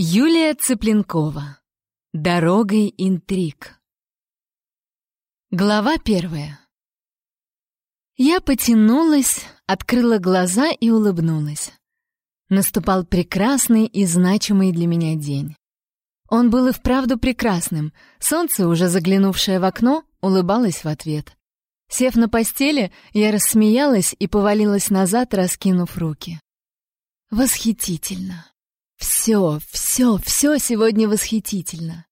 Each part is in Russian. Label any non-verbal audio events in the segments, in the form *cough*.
Юлия Цыпленкова. Дорогой интриг. Глава первая. Я потянулась, открыла глаза и улыбнулась. Наступал прекрасный и значимый для меня день. Он был и вправду прекрасным. Солнце, уже заглянувшее в окно, улыбалось в ответ. Сев на постели, я рассмеялась и повалилась назад, раскинув руки. Восхитительно. Все, все, все сегодня восхитительно.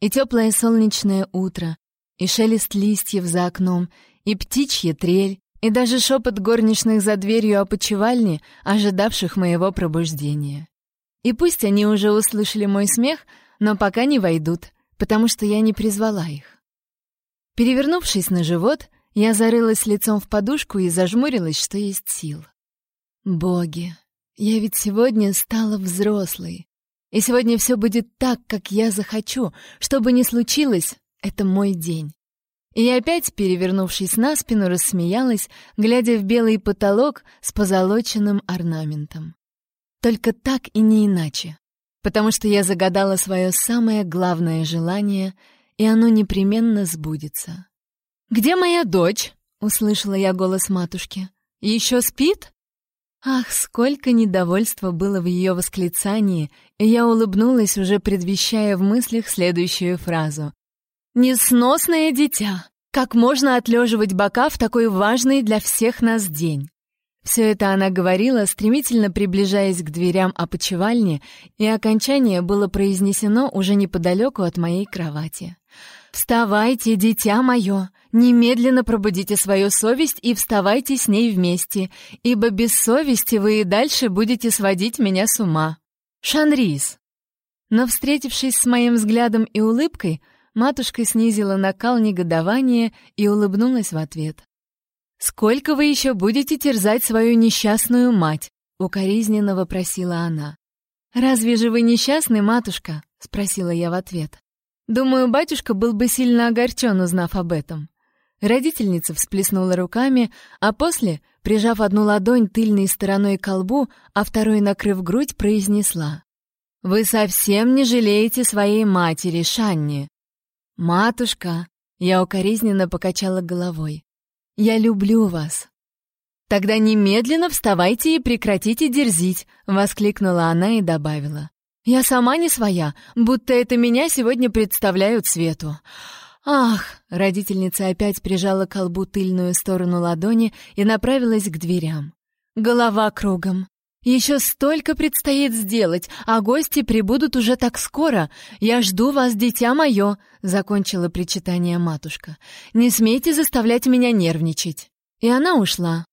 И теплое солнечное утро, и шелест листьев за окном, и птичья трель, и даже шепот горничных за дверью опочивальни, ожидавших моего пробуждения. И пусть они уже услышали мой смех, но пока не войдут, потому что я не призвала их. Перевернувшись на живот, я зарылась лицом в подушку и зажмурилась, что есть сил. Боги, я ведь сегодня стала взрослой. И сегодня все будет так, как я захочу. Что бы ни случилось, это мой день. И опять, перевернувшись на спину, рассмеялась, глядя в белый потолок с позолоченным орнаментом. Только так и не иначе. Потому что я загадала свое самое главное желание, и оно непременно сбудется. «Где моя дочь?» — услышала я голос матушки. «Еще спит?» Ах, сколько недовольства было в ее восклицании, и я улыбнулась, уже предвещая в мыслях следующую фразу. «Несносное дитя! Как можно отлеживать бока в такой важный для всех нас день?» Все это она говорила, стремительно приближаясь к дверям опочивальни, и окончание было произнесено уже неподалеку от моей кровати. «Вставайте, дитя мое! Немедленно пробудите свою совесть и вставайте с ней вместе, ибо без совести вы и дальше будете сводить меня с ума. Шанрис!» Но, встретившись с моим взглядом и улыбкой, матушка снизила накал негодования и улыбнулась в ответ. «Сколько вы еще будете терзать свою несчастную мать?» — укоризненно вопросила она. «Разве же вы несчастны, матушка?» — спросила я в ответ. Думаю, батюшка был бы сильно огорчен, узнав об этом. Родительница всплеснула руками, а после, прижав одну ладонь тыльной стороной к колбу, а второй накрыв грудь, произнесла. «Вы совсем не жалеете своей матери, Шанни!» «Матушка!» — я укоризненно покачала головой. «Я люблю вас!» «Тогда немедленно вставайте и прекратите дерзить!» — воскликнула она и добавила. Я сама не своя, будто это меня сегодня представляют свету. Ах, родительница опять прижала к колбу тыльную сторону ладони и направилась к дверям. Голова кругом. Еще столько предстоит сделать, а гости прибудут уже так скоро. Я жду вас, дитя мое, закончила причитание матушка. Не смейте заставлять меня нервничать. И она ушла.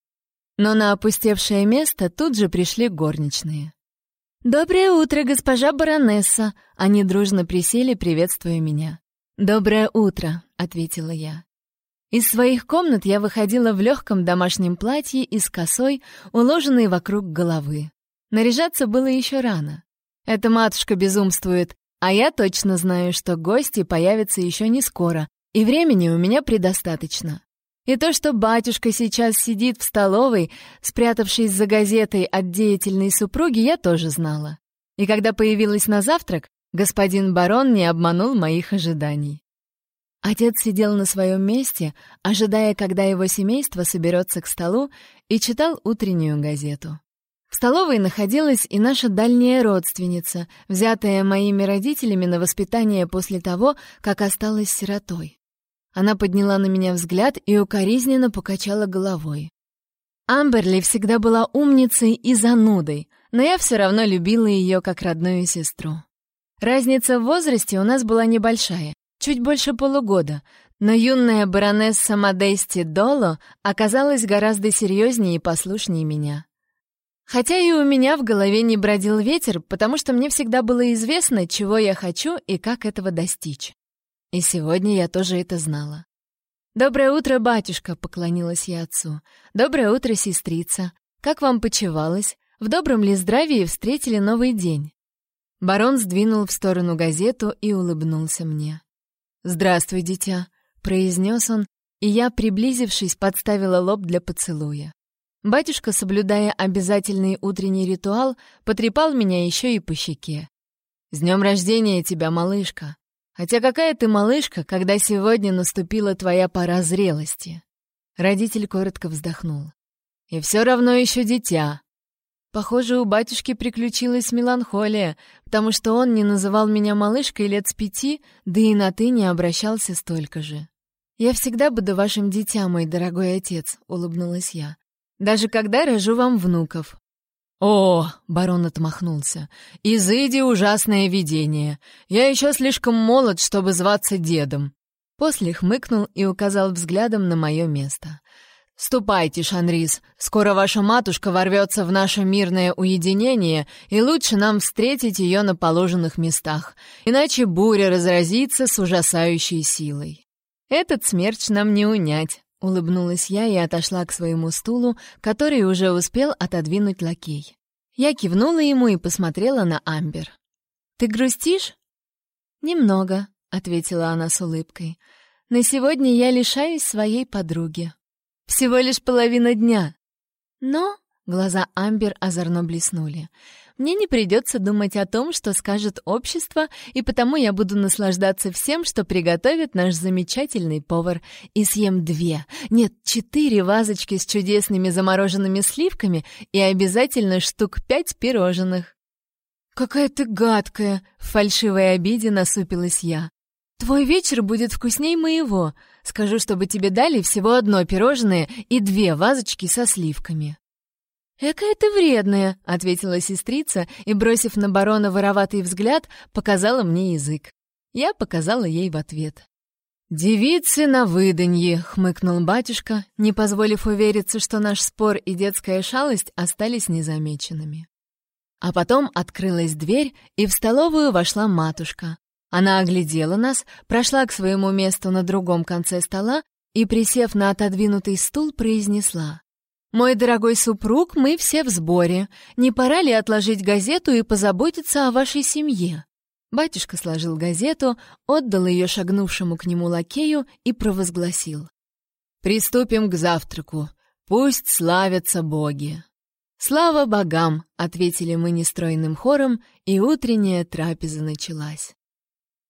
Но на опустевшее место тут же пришли горничные. «Доброе утро, госпожа баронесса!» Они дружно присели, приветствуя меня. «Доброе утро», — ответила я. Из своих комнат я выходила в легком домашнем платье и с косой, уложенной вокруг головы. Наряжаться было еще рано. Эта матушка безумствует, а я точно знаю, что гости появятся еще не скоро, и времени у меня предостаточно. И то, что батюшка сейчас сидит в столовой, спрятавшись за газетой от деятельной супруги, я тоже знала. И когда появилась на завтрак, господин барон не обманул моих ожиданий. Отец сидел на своем месте, ожидая, когда его семейство соберется к столу, и читал утреннюю газету. В столовой находилась и наша дальняя родственница, взятая моими родителями на воспитание после того, как осталась сиротой. Она подняла на меня взгляд и укоризненно покачала головой. Амберли всегда была умницей и занудой, но я все равно любила ее как родную сестру. Разница в возрасте у нас была небольшая, чуть больше полугода, но юная баронесса Модести Доло оказалась гораздо серьезнее и послушнее меня. Хотя и у меня в голове не бродил ветер, потому что мне всегда было известно, чего я хочу и как этого достичь. И сегодня я тоже это знала. «Доброе утро, батюшка!» — поклонилась я отцу. «Доброе утро, сестрица! Как вам почевалось? В добром ли здравии встретили новый день?» Барон сдвинул в сторону газету и улыбнулся мне. «Здравствуй, дитя!» — произнес он, и я, приблизившись, подставила лоб для поцелуя. Батюшка, соблюдая обязательный утренний ритуал, потрепал меня еще и по щеке. «С днем рождения тебя, малышка! Хотя какая ты малышка, когда сегодня наступила твоя пора зрелости?» Родитель коротко вздохнул. «И все равно еще дитя. Похоже, у батюшки приключилась меланхолия, потому что он не называл меня малышкой лет с пяти, да и на «ты» не обращался столько же. «Я всегда буду вашим дитя, мой дорогой отец», — улыбнулась я. «Даже когда рожу вам внуков». «О!» — барон отмахнулся. «Изыди ужасное видение. Я еще слишком молод, чтобы зваться дедом». После хмыкнул и указал взглядом на мое место. «Ступайте, Шанрис, скоро ваша матушка ворвется в наше мирное уединение, и лучше нам встретить ее на положенных местах, иначе буря разразится с ужасающей силой». «Этот смерч нам не унять», — улыбнулась я и отошла к своему стулу, который уже успел отодвинуть лакей. Я кивнула ему и посмотрела на Амбер. «Ты грустишь?» «Немного», — ответила она с улыбкой. «На сегодня я лишаюсь своей подруги». Всего лишь половина дня. Но глаза Амбер озорно блеснули. Мне не придется думать о том, что скажет общество, и потому я буду наслаждаться всем, что приготовит наш замечательный повар, и съем две, нет, четыре вазочки с чудесными замороженными сливками и обязательно штук пять пирожных. «Какая ты гадкая!» — в фальшивой обиде насупилась я. «Твой вечер будет вкусней моего. Скажу, чтобы тебе дали всего одно пирожное и две вазочки со сливками». «Экая ты вредная», — ответила сестрица и, бросив на барона вороватый взгляд, показала мне язык. Я показала ей в ответ. «Девицы на выданье», — хмыкнул батюшка, не позволив увериться, что наш спор и детская шалость остались незамеченными. А потом открылась дверь, и в столовую вошла матушка. Она оглядела нас, прошла к своему месту на другом конце стола и, присев на отодвинутый стул, произнесла. «Мой дорогой супруг, мы все в сборе. Не пора ли отложить газету и позаботиться о вашей семье?» Батюшка сложил газету, отдал ее шагнувшему к нему лакею и провозгласил. «Приступим к завтраку. Пусть славятся боги!» «Слава богам!» — ответили мы нестройным хором, и утренняя трапеза началась.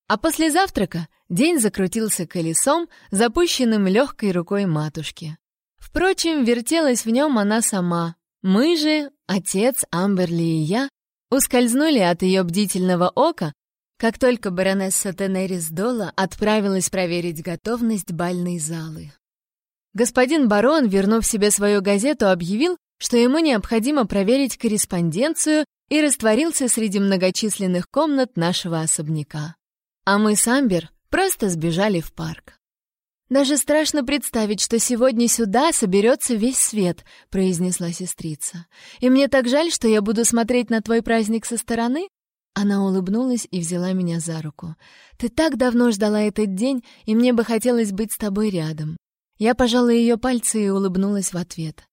А после завтрака день закрутился колесом, запущенным легкой рукой матушки. Впрочем, вертелась в нем она сама. Мы же, отец, Амберли и я, ускользнули от ее бдительного ока, как только баронесса Тенерис Дола отправилась проверить готовность бальной залы. Господин барон, вернув себе свою газету, объявил, что ему необходимо проверить корреспонденцию и растворился среди многочисленных комнат нашего особняка. А мы с Амбер просто сбежали в парк. «Даже страшно представить, что сегодня сюда соберется весь свет», — произнесла сестрица. «И мне так жаль, что я буду смотреть на твой праздник со стороны». Она улыбнулась и взяла меня за руку. «Ты так давно ждала этот день, и мне бы хотелось быть с тобой рядом». Я пожала ее пальцы и улыбнулась в ответ.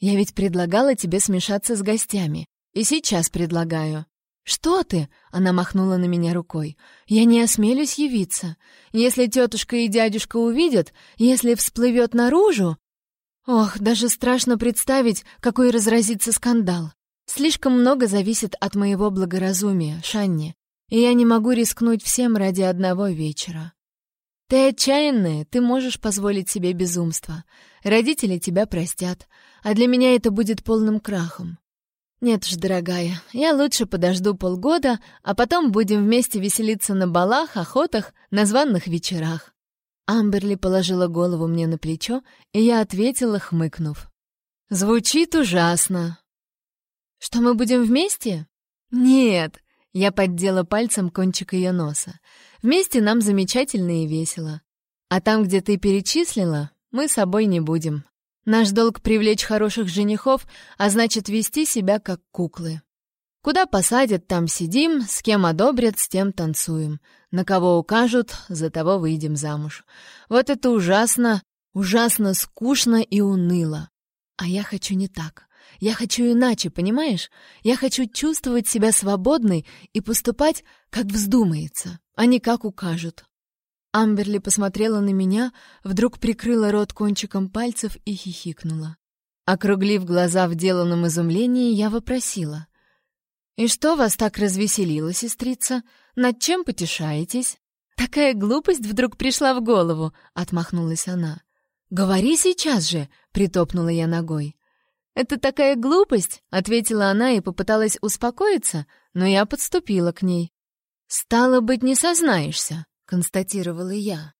«Я ведь предлагала тебе смешаться с гостями. И сейчас предлагаю. «Что ты?» — она махнула на меня рукой. «Я не осмелюсь явиться. Если тетушка и дядюшка увидят, если всплывет наружу...» Ох, даже страшно представить, какой разразится скандал. Слишком много зависит от моего благоразумия, Шанни, и я не могу рискнуть всем ради одного вечера. Ты отчаянная, ты можешь позволить себе безумство. Родители тебя простят, а для меня это будет полным крахом. «Нет уж, дорогая, я лучше подожду полгода, а потом будем вместе веселиться на балах, охотах, на званных вечерах». Амберли положила голову мне на плечо, и я ответила, хмыкнув. «Звучит ужасно». «Что мы будем вместе?» «Нет», — я поддела пальцем кончик ее носа. «Вместе нам замечательно и весело. А там, где ты перечислила, мы собой не будем. Наш долг — привлечь хороших женихов, а значит, вести себя как куклы. Куда посадят, там сидим, с кем одобрят, с тем танцуем. На кого укажут, за того выйдем замуж. Вот это ужасно, ужасно скучно и уныло. А я хочу не так. Я хочу иначе, понимаешь? Я хочу чувствовать себя свободной и поступать, как вздумается, а не как укажут. Амберли посмотрела на меня, вдруг прикрыла рот кончиком пальцев и хихикнула. Округлив глаза в деланном изумлении, я вопросила. «И что вас так развеселило, сестрица? Над чем потешаетесь?» «Такая глупость вдруг пришла в голову», — отмахнулась она. «Говори сейчас же!» — притопнула я ногой. «Это такая глупость!» — ответила она и попыталась успокоиться, но я подступила к ней. «Стало быть, не сознаешься», — констатировала я.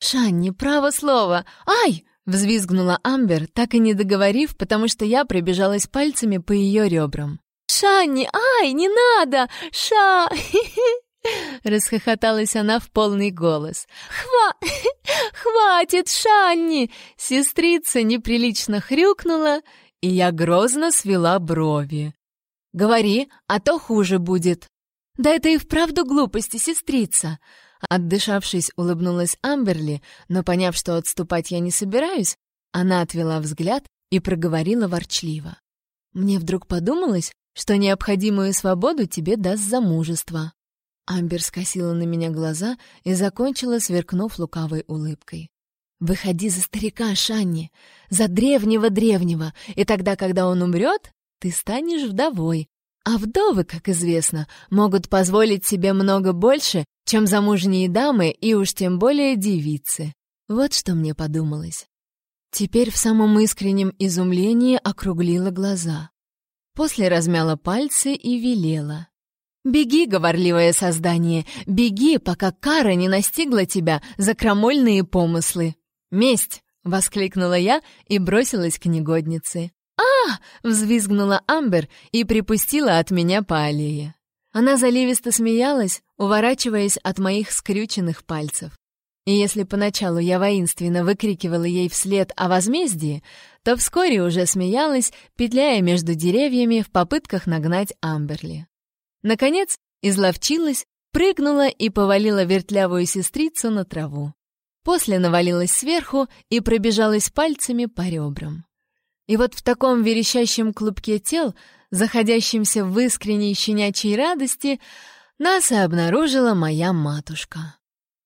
«Шанни, право слово! Ай!» — взвизгнула Амбер, так и не договорив, потому что я пробежалась пальцами по ее ребрам. «Шанни, ай, не надо! Ша!» *laughs* Расхохоталась она в полный голос. «Хва... *laughs* Хватит, Шанни!» Сестрица неприлично хрюкнула, и я грозно свела брови. «Говори, а то хуже будет». «Да это и вправду глупости, сестрица!» Отдышавшись, улыбнулась Амберли, но, поняв, что отступать я не собираюсь, она отвела взгляд и проговорила ворчливо. «Мне вдруг подумалось, что необходимую свободу тебе даст замужество». Амбер скосила на меня глаза и закончила, сверкнув лукавой улыбкой. «Выходи за старика, Шанни, за древнего-древнего, и тогда, когда он умрет, ты станешь вдовой. А вдовы, как известно, могут позволить себе много больше, чем замужние дамы и уж тем более девицы. Вот что мне подумалось. Теперь в самом искреннем изумлении округлила глаза. После размяла пальцы и велела. «Беги, говорливое создание, беги, пока кара не настигла тебя за крамольные помыслы!» «Месть!» — воскликнула я и бросилась к негоднице. а взвизгнула Амбер и припустила от меня по аллее. Она заливисто смеялась, уворачиваясь от моих скрюченных пальцев. И если поначалу я воинственно выкрикивала ей вслед о возмездии, то вскоре уже смеялась, петляя между деревьями в попытках нагнать Амберли. Наконец, изловчилась, прыгнула и повалила вертлявую сестрицу на траву. После навалилась сверху и пробежалась пальцами по ребрам. И вот в таком верещащем клубке тел, заходящемся в искренней щенячьей радости, нас и обнаружила моя матушка.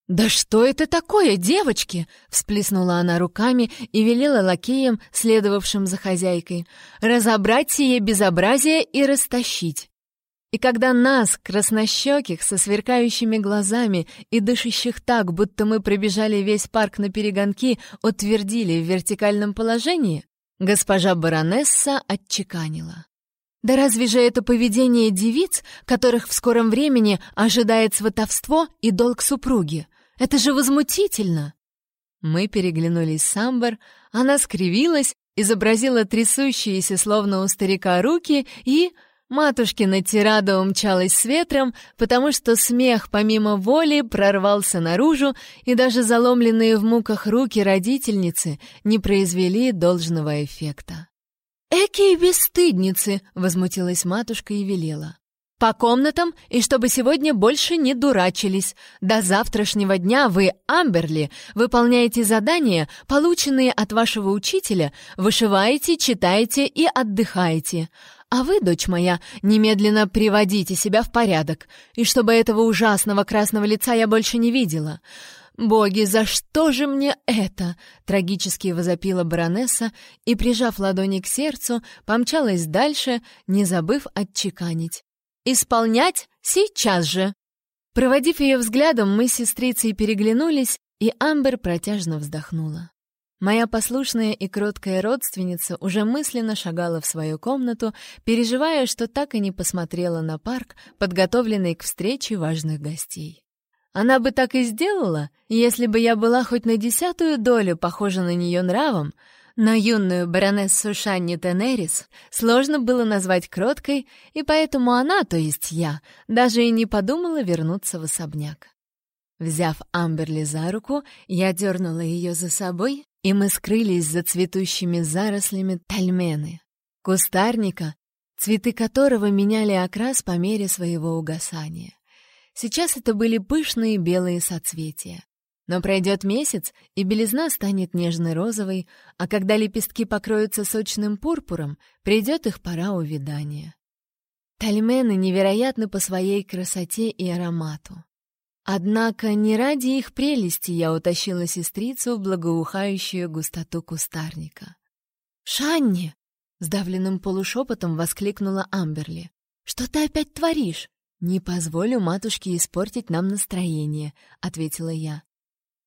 «Да что это такое, девочки?» — всплеснула она руками и велела лакеям, следовавшим за хозяйкой, разобрать сие безобразие и растащить. И когда нас, краснощеких, со сверкающими глазами и дышащих так, будто мы пробежали весь парк на перегонки, утвердили в вертикальном положении, госпожа баронесса отчеканила. Да разве же это поведение девиц, которых в скором времени ожидает сватовство и долг супруги? Это же возмутительно!» Мы переглянулись с Амбер, она скривилась, изобразила трясущиеся, словно у старика, руки и... Матушкина тирада умчалась с ветром, потому что смех помимо воли прорвался наружу, и даже заломленные в муках руки родительницы не произвели должного эффекта. «Экие бесстыдницы!» — возмутилась матушка и велела. «По комнатам, и чтобы сегодня больше не дурачились. До завтрашнего дня вы, Амберли, выполняете задания, полученные от вашего учителя, вышиваете, читаете и отдыхаете. А вы, дочь моя, немедленно приводите себя в порядок, и чтобы этого ужасного красного лица я больше не видела. Боги, за что же мне это? Трагически возопила баронесса и, прижав ладони к сердцу, помчалась дальше, не забыв отчеканить. Исполнять сейчас же. Проводив ее взглядом, мы с сестрицей переглянулись, и Амбер протяжно вздохнула. Моя послушная и кроткая родственница уже мысленно шагала в свою комнату, переживая, что так и не посмотрела на парк, подготовленный к встрече важных гостей. Она бы так и сделала, если бы я была хоть на десятую долю похожа на нее нравом, но юную баронессу Шанни Тенерис сложно было назвать кроткой, и поэтому она, то есть я, даже и не подумала вернуться в особняк. Взяв Амберли за руку, я дернула ее за собой и мы скрылись за цветущими зарослями тальмены, кустарника, цветы которого меняли окрас по мере своего угасания. Сейчас это были пышные белые соцветия. Но пройдет месяц, и белизна станет нежно-розовой, а когда лепестки покроются сочным пурпуром, придет их пора увядания. Тальмены невероятны по своей красоте и аромату. Однако не ради их прелести я утащила сестрицу в благоухающую густоту кустарника. «Шанни!» — сдавленным полушепотом воскликнула Амберли. «Что ты опять творишь?» «Не позволю матушке испортить нам настроение», — ответила я.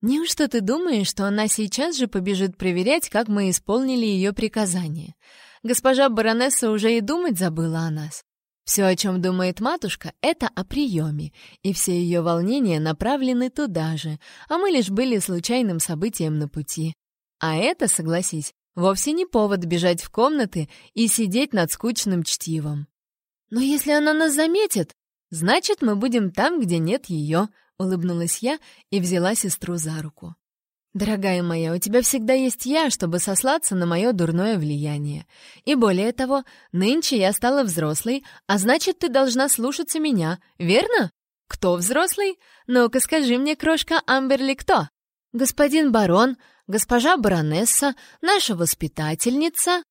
«Неужто ты думаешь, что она сейчас же побежит проверять, как мы исполнили ее приказание? Госпожа баронесса уже и думать забыла о нас. Все, о чем думает матушка, это о приеме, и все ее волнения направлены туда же, а мы лишь были случайным событием на пути. А это, согласись, вовсе не повод бежать в комнаты и сидеть над скучным чтивом. Но если она нас заметит, значит, мы будем там, где нет ее, — улыбнулась я и взяла сестру за руку. «Дорогая моя, у тебя всегда есть я, чтобы сослаться на мое дурное влияние. И более того, нынче я стала взрослой, а значит, ты должна слушаться меня, верно? Кто взрослый? Ну-ка скажи мне, крошка Амберли, кто? Господин барон, госпожа баронесса, наша воспитательница.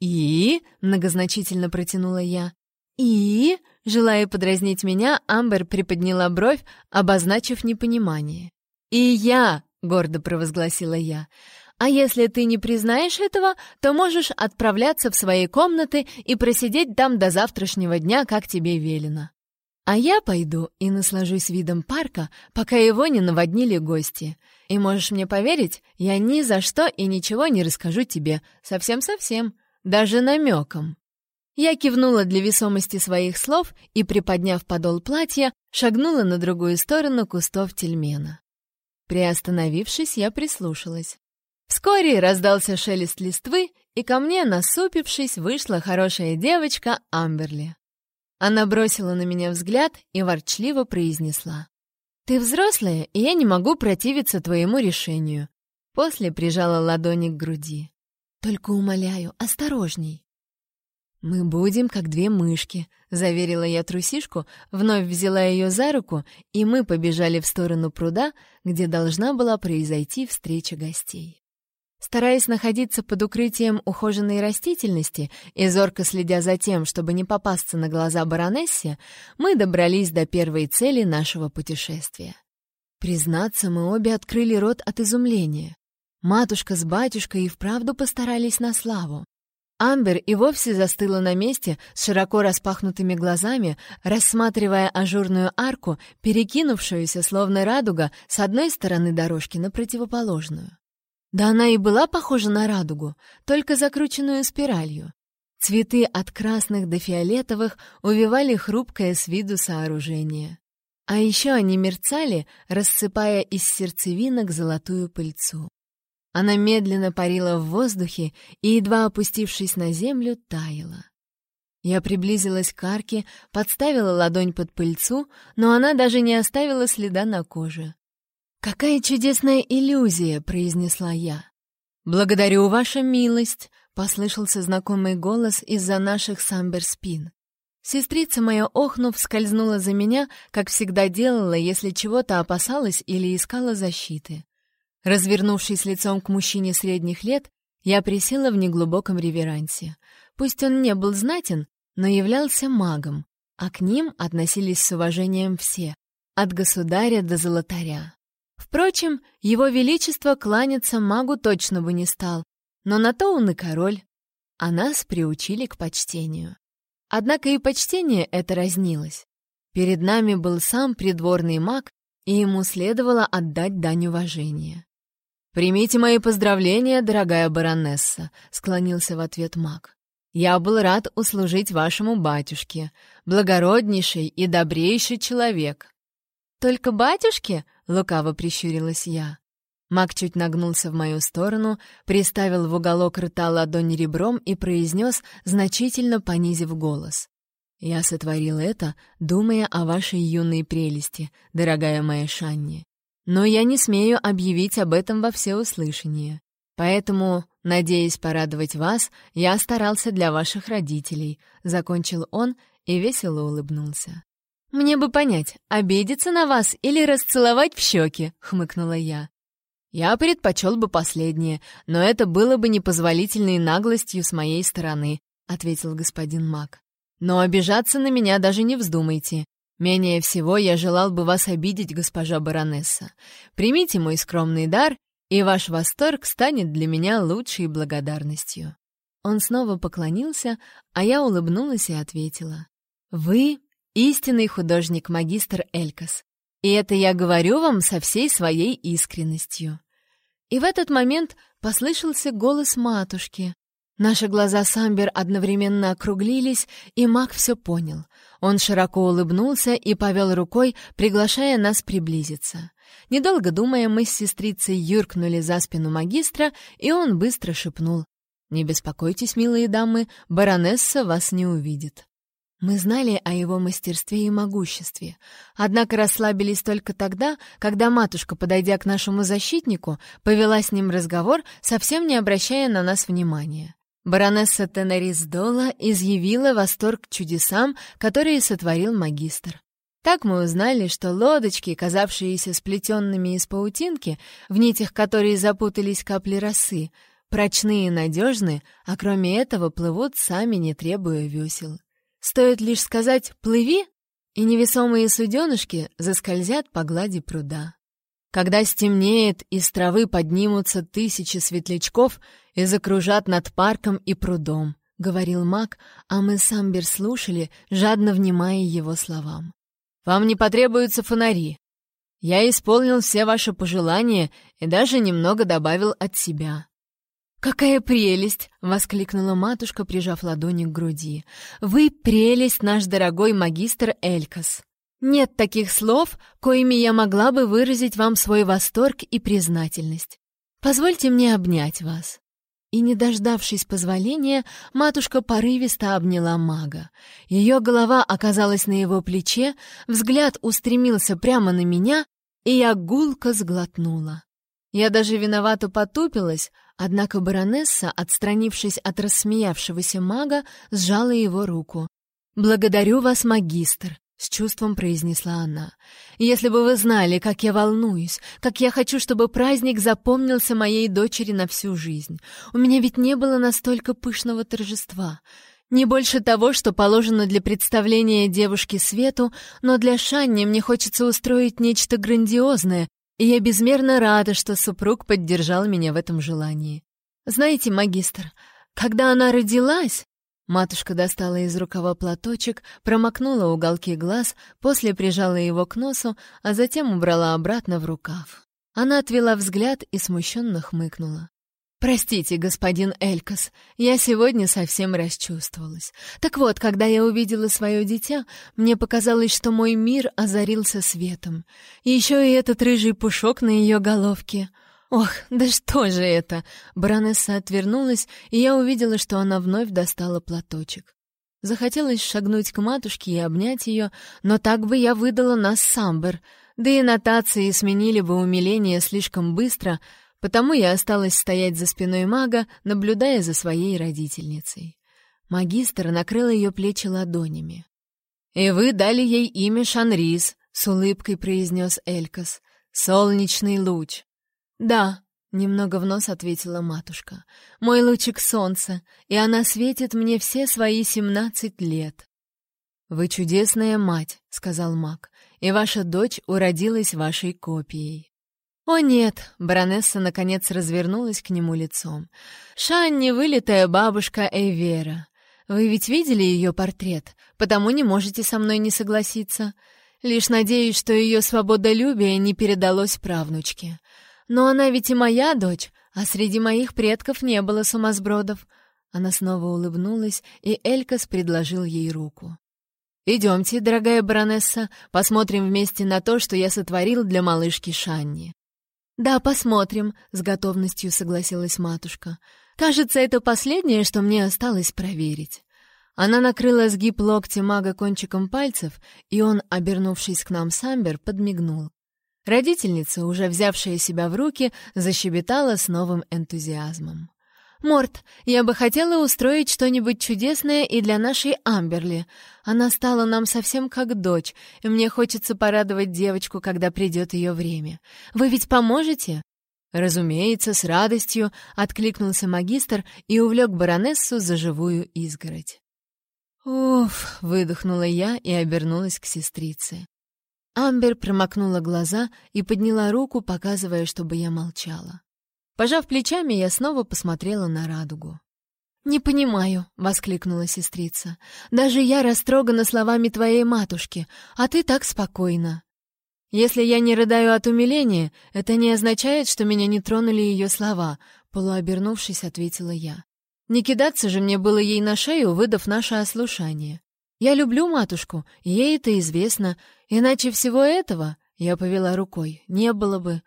И, многозначительно протянула я. И, желая подразнить меня, Амбер приподняла бровь, обозначив непонимание. И я, — гордо провозгласила я. «А если ты не признаешь этого, то можешь отправляться в свои комнаты и просидеть там до завтрашнего дня, как тебе велено. А я пойду и наслажусь видом парка, пока его не наводнили гости. И можешь мне поверить, я ни за что и ничего не расскажу тебе, совсем-совсем, даже намеком». Я кивнула для весомости своих слов и, приподняв подол платья, шагнула на другую сторону кустов тельмена. Приостановившись, я прислушалась. Вскоре раздался шелест листвы, и ко мне, насупившись, вышла хорошая девочка Амберли. Она бросила на меня взгляд и ворчливо произнесла. «Ты взрослая, и я не могу противиться твоему решению». После прижала ладони к груди. «Только умоляю, осторожней». «Мы будем как две мышки», — заверила я трусишку, вновь взяла ее за руку, и мы побежали в сторону пруда, где должна была произойти встреча гостей. Стараясь находиться под укрытием ухоженной растительности и зорко следя за тем, чтобы не попасться на глаза баронессе, мы добрались до первой цели нашего путешествия. Признаться, мы обе открыли рот от изумления. Матушка с батюшкой и вправду постарались на славу. Амбер и вовсе застыла на месте с широко распахнутыми глазами, рассматривая ажурную арку, перекинувшуюся, словно радуга, с одной стороны дорожки на противоположную. Да она и была похожа на радугу, только закрученную спиралью. Цветы от красных до фиолетовых увивали хрупкое с виду сооружение. А еще они мерцали, рассыпая из сердцевинок золотую пыльцу. Она медленно парила в воздухе и, едва опустившись на землю, таяла. Я приблизилась к арке, подставила ладонь под пыльцу, но она даже не оставила следа на коже. «Какая чудесная иллюзия!» — произнесла я. «Благодарю, ваша милость!» — послышался знакомый голос из-за наших самбер спин. Сестрица моя, охнув, скользнула за меня, как всегда делала, если чего-то опасалась или искала защиты. Развернувшись лицом к мужчине средних лет, я присела в неглубоком реверансе. Пусть он не был знатен, но являлся магом, а к ним относились с уважением все, от государя до золотаря. Впрочем, его величество кланяться магу точно бы не стал, но на то он и король, а нас приучили к почтению. Однако и почтение это разнилось. Перед нами был сам придворный маг, и ему следовало отдать дань уважения. «Примите мои поздравления, дорогая баронесса», — склонился в ответ маг. «Я был рад услужить вашему батюшке, благороднейший и добрейший человек». «Только батюшке?» — лукаво прищурилась я. Маг чуть нагнулся в мою сторону, приставил в уголок рта ладонь ребром и произнес, значительно понизив голос. «Я сотворил это, думая о вашей юной прелести, дорогая моя Шанни. Но я не смею объявить об этом во всеуслышание. Поэтому, надеясь порадовать вас, я старался для ваших родителей», — закончил он и весело улыбнулся. «Мне бы понять, обидеться на вас или расцеловать в щеки», — хмыкнула я. «Я предпочел бы последнее, но это было бы непозволительной наглостью с моей стороны», — ответил господин Мак. «Но обижаться на меня даже не вздумайте. Менее всего я желал бы вас обидеть, госпожа баронесса. Примите мой скромный дар, и ваш восторг станет для меня лучшей благодарностью». Он снова поклонился, а я улыбнулась и ответила. Вы — истинный художник-магистр Элькас. И это я говорю вам со всей своей искренностью. И в этот момент послышался голос матушки. Наши глаза Самбер одновременно округлились, и маг все понял. Он широко улыбнулся и повел рукой, приглашая нас приблизиться. Недолго думая, мы с сестрицей юркнули за спину магистра, и он быстро шепнул. «Не беспокойтесь, милые дамы, баронесса вас не увидит». Мы знали о его мастерстве и могуществе, однако расслабились только тогда, когда матушка, подойдя к нашему защитнику, повела с ним разговор, совсем не обращая на нас внимания. Баронесса Тенерис Дола изъявила восторг чудесам, которые сотворил магистр. Так мы узнали, что лодочки, казавшиеся сплетенными из паутинки, в нитях которой запутались капли росы, прочные и надежны, а кроме этого плывут сами, не требуя весел. Стоит лишь сказать «плыви», и невесомые суденышки заскользят по глади пруда. Когда стемнеет, из травы поднимутся тысячи светлячков и закружат над парком и прудом, — говорил маг, а мы с Амбер слушали, жадно внимая его словам. «Вам не потребуются фонари. Я исполнил все ваши пожелания и даже немного добавил от себя. «Какая прелесть!» — воскликнула матушка, прижав ладони к груди. «Вы прелесть, наш дорогой магистр Элькас! Нет таких слов, коими я могла бы выразить вам свой восторг и признательность. Позвольте мне обнять вас». И, не дождавшись позволения, матушка порывисто обняла мага. Ее голова оказалась на его плече, взгляд устремился прямо на меня, и я гулко сглотнула. Я даже виновато потупилась, однако баронесса, отстранившись от рассмеявшегося мага, сжала его руку. «Благодарю вас, магистр», — с чувством произнесла она. «Если бы вы знали, как я волнуюсь, как я хочу, чтобы праздник запомнился моей дочери на всю жизнь. У меня ведь не было настолько пышного торжества». Не больше того, что положено для представления девушки Свету, но для Шанни мне хочется устроить нечто грандиозное, и я безмерно рада, что супруг поддержал меня в этом желании. Знаете, магистр, когда она родилась... Матушка достала из рукава платочек, промокнула уголки глаз, после прижала его к носу, а затем убрала обратно в рукав. Она отвела взгляд и смущенно хмыкнула. «Простите, господин Элькас, я сегодня совсем расчувствовалась. Так вот, когда я увидела свое дитя, мне показалось, что мой мир озарился светом. Еще и этот рыжий пушок на ее головке. Ох, да что же это!» Баронесса отвернулась, и я увидела, что она вновь достала платочек. Захотелось шагнуть к матушке и обнять ее, но так бы я выдала нас самбер, да и нотации сменили бы умиление слишком быстро — Потому я осталась стоять за спиной мага, наблюдая за своей родительницей. Магистр накрыл ее плечи ладонями. «И вы дали ей имя Шанрис», — с улыбкой произнес Элькас. «Солнечный луч». «Да», — немного в нос ответила матушка. «Мой лучик солнца, и она светит мне все свои семнадцать лет». «Вы чудесная мать», — сказал маг, — «и ваша дочь уродилась вашей копией». «О нет!» — баронесса наконец развернулась к нему лицом. «Шанни — вылитая бабушка Эйвера. Вы ведь видели ее портрет, потому не можете со мной не согласиться. Лишь надеюсь, что ее свободолюбие не передалось правнучке. Но она ведь и моя дочь, а среди моих предков не было сумасбродов». Она снова улыбнулась, и Элькас предложил ей руку. «Идемте, дорогая баронесса, посмотрим вместе на то, что я сотворил для малышки Шанни». «Да, посмотрим», — с готовностью согласилась матушка. «Кажется, это последнее, что мне осталось проверить». Она накрыла сгиб локтя мага кончиком пальцев, и он, обернувшись к нам Самбер, подмигнул. Родительница, уже взявшая себя в руки, защебетала с новым энтузиазмом. «Морт, я бы хотела устроить что-нибудь чудесное и для нашей Амберли. Она стала нам совсем как дочь, и мне хочется порадовать девочку, когда придет ее время. Вы ведь поможете?» «Разумеется, с радостью», — откликнулся магистр и увлек баронессу за живую изгородь. «Уф!» — выдохнула я и обернулась к сестрице. Амбер промокнула глаза и подняла руку, показывая, чтобы я молчала. Пожав плечами, я снова посмотрела на радугу. «Не понимаю», — воскликнула сестрица. «Даже я растрогана словами твоей матушки, а ты так спокойно». «Если я не рыдаю от умиления, это не означает, что меня не тронули ее слова», — полуобернувшись, ответила я. «Не кидаться же мне было ей на шею, выдав наше ослушание. Я люблю матушку, ей это известно, иначе всего этого, — я повела рукой, — не было бы.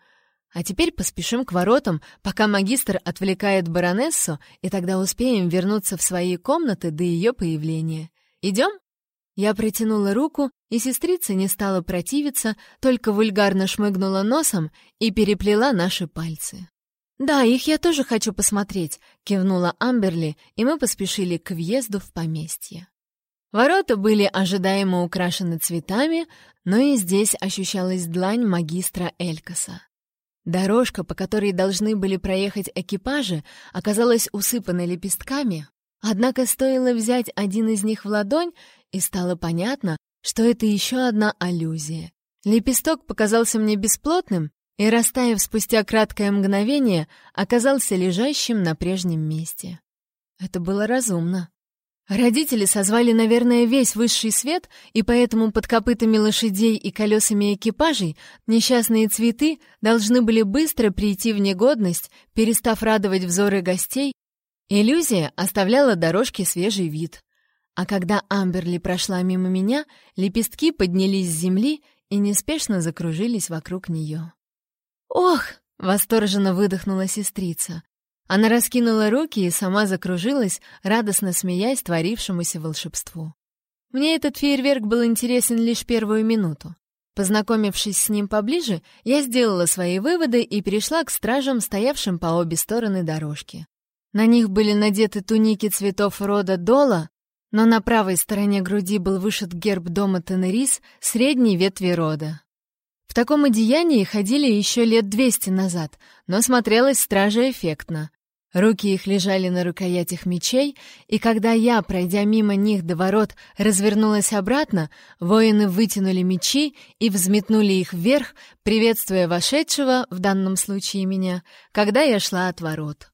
А теперь поспешим к воротам, пока магистр отвлекает баронессу, и тогда успеем вернуться в свои комнаты до ее появления. Идем?» Я протянула руку, и сестрица не стала противиться, только вульгарно шмыгнула носом и переплела наши пальцы. «Да, их я тоже хочу посмотреть», — кивнула Амберли, и мы поспешили к въезду в поместье. Ворота были ожидаемо украшены цветами, но и здесь ощущалась длань магистра Элькаса. Дорожка, по которой должны были проехать экипажи, оказалась усыпана лепестками, однако стоило взять один из них в ладонь, и стало понятно, что это еще одна аллюзия. Лепесток показался мне бесплотным, и, растаяв спустя краткое мгновение, оказался лежащим на прежнем месте. Это было разумно. Родители созвали, наверное, весь высший свет, и поэтому под копытами лошадей и колесами экипажей несчастные цветы должны были быстро прийти в негодность, перестав радовать взоры гостей. Иллюзия оставляла дорожке свежий вид. А когда Амберли прошла мимо меня, лепестки поднялись с земли и неспешно закружились вокруг нее. «Ох!» — восторженно выдохнула сестрица. Она раскинула руки и сама закружилась, радостно смеясь творившемуся волшебству. Мне этот фейерверк был интересен лишь первую минуту. Познакомившись с ним поближе, я сделала свои выводы и перешла к стражам, стоявшим по обе стороны дорожки. На них были надеты туники цветов рода Дола, но на правой стороне груди был вышит герб дома Тенерис средней ветви рода. В таком одеянии ходили еще лет двести назад, но смотрелась стража эффектно. Руки их лежали на рукоятях мечей, и когда я, пройдя мимо них до ворот, развернулась обратно, воины вытянули мечи и взметнули их вверх, приветствуя вошедшего, в данном случае меня, когда я шла от ворот.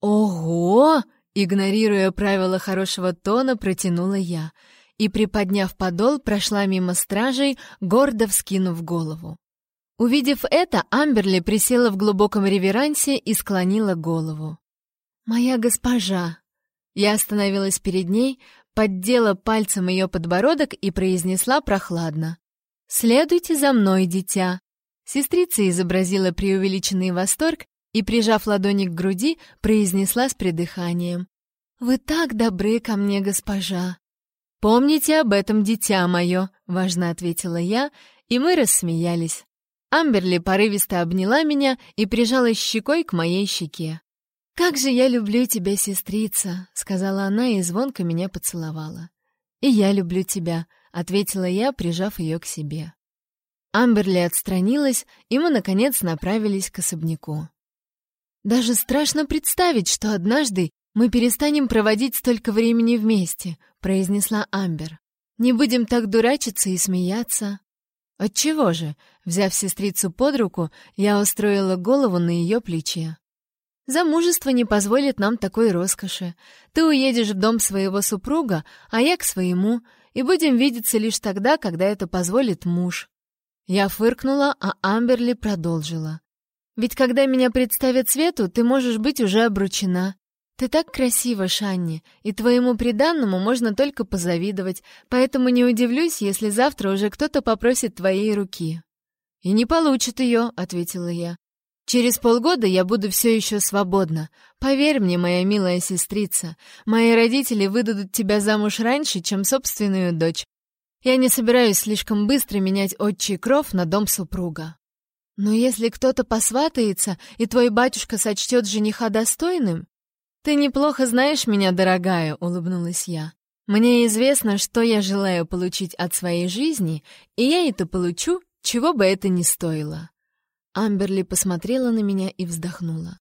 «Ого!» — игнорируя правила хорошего тона, протянула я и, приподняв подол, прошла мимо стражей, гордо вскинув голову. Увидев это, Амберли присела в глубоком реверансе и склонила голову. «Моя госпожа!» Я остановилась перед ней, поддела пальцем ее подбородок и произнесла прохладно. «Следуйте за мной, дитя!» Сестрица изобразила преувеличенный восторг и, прижав ладони к груди, произнесла с придыханием. «Вы так добры ко мне, госпожа!» «Помните об этом, дитя мое!» — важно ответила я, и мы рассмеялись. Амберли порывисто обняла меня и прижала щекой к моей щеке. «Как же я люблю тебя, сестрица!» — сказала она и звонко меня поцеловала. «И я люблю тебя», — ответила я, прижав ее к себе. Амберли отстранилась, и мы, наконец, направились к особняку. «Даже страшно представить, что однажды мы перестанем проводить столько времени вместе», — произнесла Амбер. «Не будем так дурачиться и смеяться». «Отчего же?» Взяв сестрицу под руку, я устроила голову на ее плече. «Замужество не позволит нам такой роскоши. Ты уедешь в дом своего супруга, а я к своему, и будем видеться лишь тогда, когда это позволит муж». Я фыркнула, а Амберли продолжила. «Ведь когда меня представят свету, ты можешь быть уже обручена. «Ты так красива, Шанни, и твоему приданному можно только позавидовать, поэтому не удивлюсь, если завтра уже кто-то попросит твоей руки». «И не получит ее», — ответила я. «Через полгода я буду все еще свободна. Поверь мне, моя милая сестрица, мои родители выдадут тебя замуж раньше, чем собственную дочь. Я не собираюсь слишком быстро менять отчий кров на дом супруга. Но если кто-то посватается, и твой батюшка сочтет жениха достойным, «Ты неплохо знаешь меня, дорогая», — улыбнулась я. «Мне известно, что я желаю получить от своей жизни, и я это получу, чего бы это ни стоило». Амберли посмотрела на меня и вздохнула.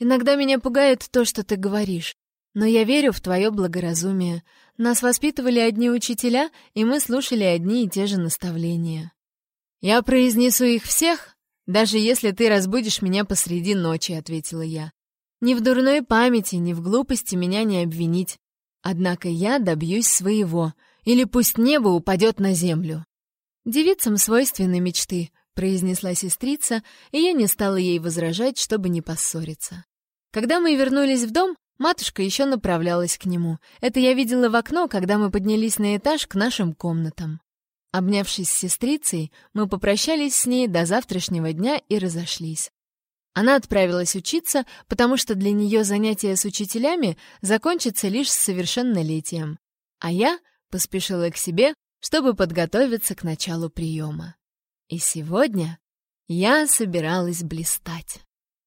«Иногда меня пугает то, что ты говоришь, но я верю в твое благоразумие. Нас воспитывали одни учителя, и мы слушали одни и те же наставления. Я произнесу их всех, даже если ты разбудишь меня посреди ночи», — ответила я. Ни в дурной памяти, ни в глупости меня не обвинить. Однако я добьюсь своего, или пусть небо упадет на землю. Девицам свойственны мечты, произнесла сестрица, и я не стала ей возражать, чтобы не поссориться. Когда мы вернулись в дом, матушка еще направлялась к нему. Это я видела в окно, когда мы поднялись на этаж к нашим комнатам. Обнявшись с сестрицей, мы попрощались с ней до завтрашнего дня и разошлись. Она отправилась учиться, потому что для нее занятия с учителями закончатся лишь с совершеннолетием. А я поспешила к себе, чтобы подготовиться к началу приема. И сегодня я собиралась блистать.